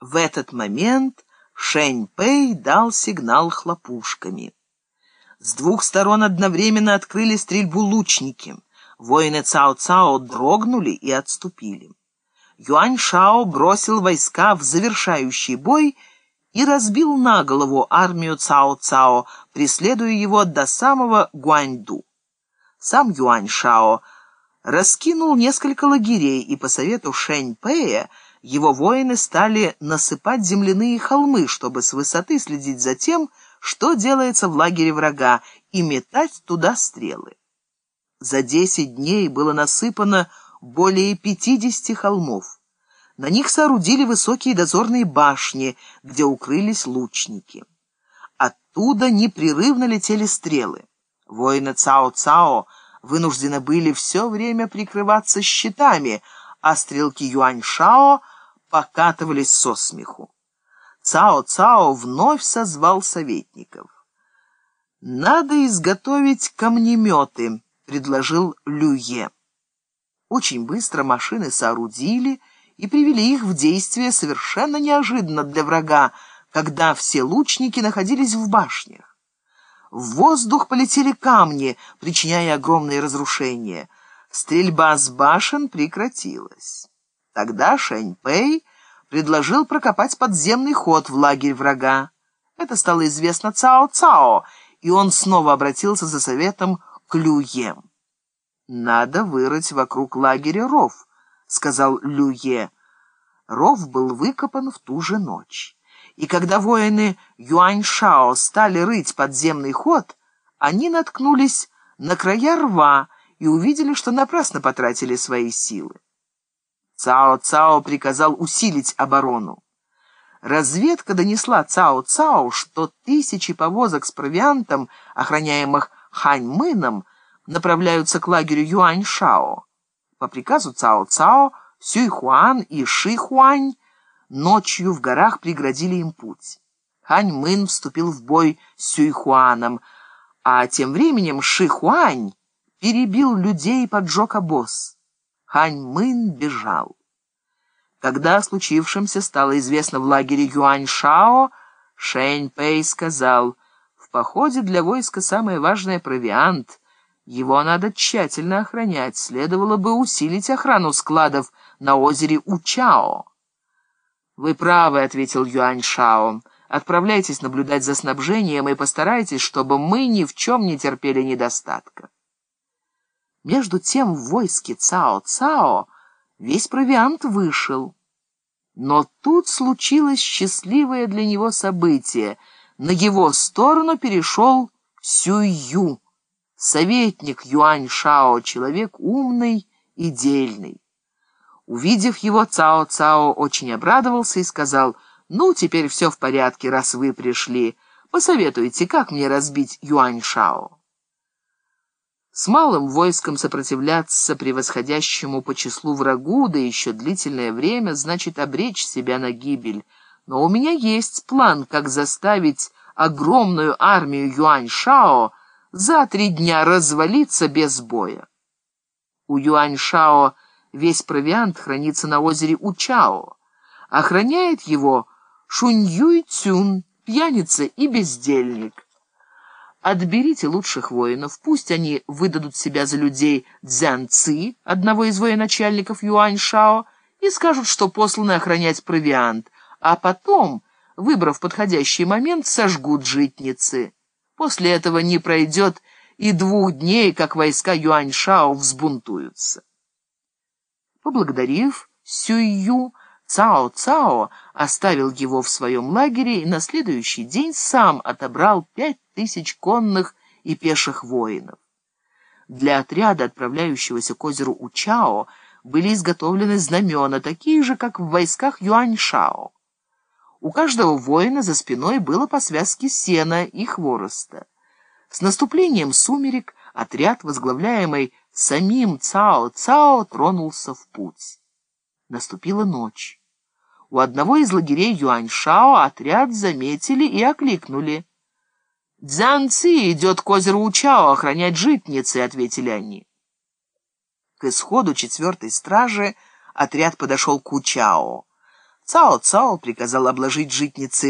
В этот момент Шэнь Пэй дал сигнал хлопушками. С двух сторон одновременно открыли стрельбу лучники. Воины Цао-Цао дрогнули и отступили. Юань Шао бросил войска в завершающий бой и разбил на голову армию Цао-Цао, преследуя его до самого Гуаньду. Сам Юань Шао раскинул несколько лагерей, и по совету Шэнь Пэя его воины стали насыпать земляные холмы, чтобы с высоты следить за тем, что делается в лагере врага, и метать туда стрелы. За десять дней было насыпано более пятидесяти холмов. На них соорудили высокие дозорные башни, где укрылись лучники. Оттуда непрерывно летели стрелы. Воины Цао-Цао вынуждены были все время прикрываться щитами, а стрелки Юань-Шао покатывались со смеху. Цао-Цао вновь созвал советников. «Надо изготовить камнеметы», — предложил Люе. Очень быстро машины соорудили и привели их в действие совершенно неожиданно для врага, когда все лучники находились в башнях. В воздух полетели камни, причиняя огромные разрушения. Стрельба с башен прекратилась. Тогда Шэнь Пэй предложил прокопать подземный ход в лагерь врага. Это стало известно Цао-Цао, и он снова обратился за советом к Люе. «Надо вырыть вокруг лагеря ров», — сказал Люе. Ров был выкопан в ту же ночь. И когда воины Юаньшао стали рыть подземный ход, они наткнулись на края рва и увидели, что напрасно потратили свои силы. Цао-Цао приказал усилить оборону. Разведка донесла Цао-Цао, что тысячи повозок с провиантом, охраняемых Ханьмыном, направляются к лагерю Юаньшао. По приказу Цао-Цао Сюйхуан и Шихуань ночью в горах преградили им путь. Ханьмын вступил в бой с Сюйхуаном, а тем временем Шихуань перебил людей и поджег обоз. Хань Мын бежал. Когда о случившемся стало известно в лагере Юань-Шао, Шэнь Пэй сказал, «В походе для войска самое важное — провиант. Его надо тщательно охранять. Следовало бы усилить охрану складов на озере Учао». «Вы правы», — ответил Юань-Шао. «Отправляйтесь наблюдать за снабжением и постарайтесь, чтобы мы ни в чем не терпели недостатка». Между тем в войске Цао-Цао весь провиант вышел. Но тут случилось счастливое для него событие. На его сторону перешел Сюю, советник Юань-Шао, человек умный и дельный. Увидев его, Цао-Цао очень обрадовался и сказал, «Ну, теперь все в порядке, раз вы пришли. Посоветуйте, как мне разбить Юань-Шао?» С малым войском сопротивляться превосходящему по числу врагу, да еще длительное время, значит обречь себя на гибель. Но у меня есть план, как заставить огромную армию Юань-Шао за три дня развалиться без боя. У Юань-Шао весь провиант хранится на озере Учао. Охраняет его Шунь-Юй-Цюн, пьяница и бездельник. Отберите лучших воинов, пусть они выдадут себя за людей Цзян Ци, одного из военачальников Юань Шао, и скажут, что посланы охранять провиант, а потом, выбрав подходящий момент, сожгут житницы. После этого не пройдет и двух дней, как войска Юань Шао взбунтуются. Поблагодарив Сюю, Цао-Цао оставил его в своем лагере и на следующий день сам отобрал пять тысяч конных и пеших воинов. Для отряда, отправляющегося к озеру Учао, были изготовлены знамена, такие же, как в войсках Юаньшао. У каждого воина за спиной было по связке сена и хвороста. С наступлением сумерек отряд, возглавляемый самим Цао-Цао, тронулся в путь. Наступила ночь. У одного из лагерей Юаньшао отряд заметили и окликнули. «Дзянци идет к озеру Учао охранять житницы», — ответили они. К исходу четвертой стражи отряд подошел к Учао. Цао-Цао приказал обложить житницы